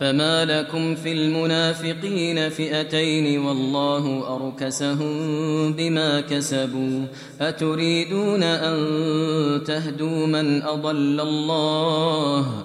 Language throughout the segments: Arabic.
فما لكم في المنافقين فئتين والله أركسهم بما كسبوا أتريدون أن تهدوا من أضل الله؟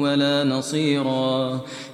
ولا نصيرا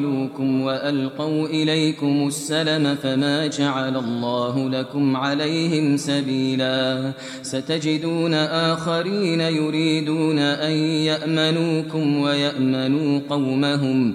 قاتلوكم وألقوا إليكم السلم فما جعل الله لكم عليهم سبيلا. ستجدون آخرين يريدون أن يأمنوكم ويأمنوا قومهم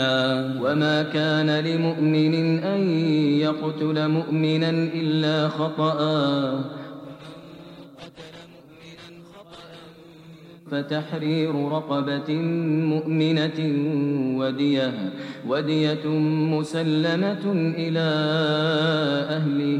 مؤمنا وما كان لمؤمن أن يقتل مؤمنا إلا خطأا فتحرير رقبة مؤمنة ودية ودية مسلمة إلى أهله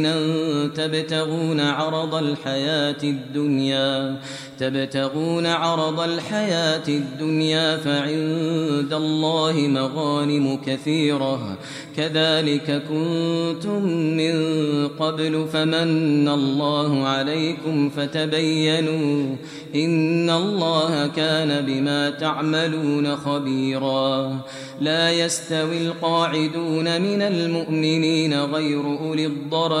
مؤمنا تبتغون عرض الحياة الدنيا تبتغون عرض الحياة الدنيا فعند الله مغانم كثيرة. كذلك كنتم من قبل فمن الله عليكم فتبينوا إن الله كان بما تعملون خبيرا. لا يستوي القاعدون من المؤمنين غير أولي الضرر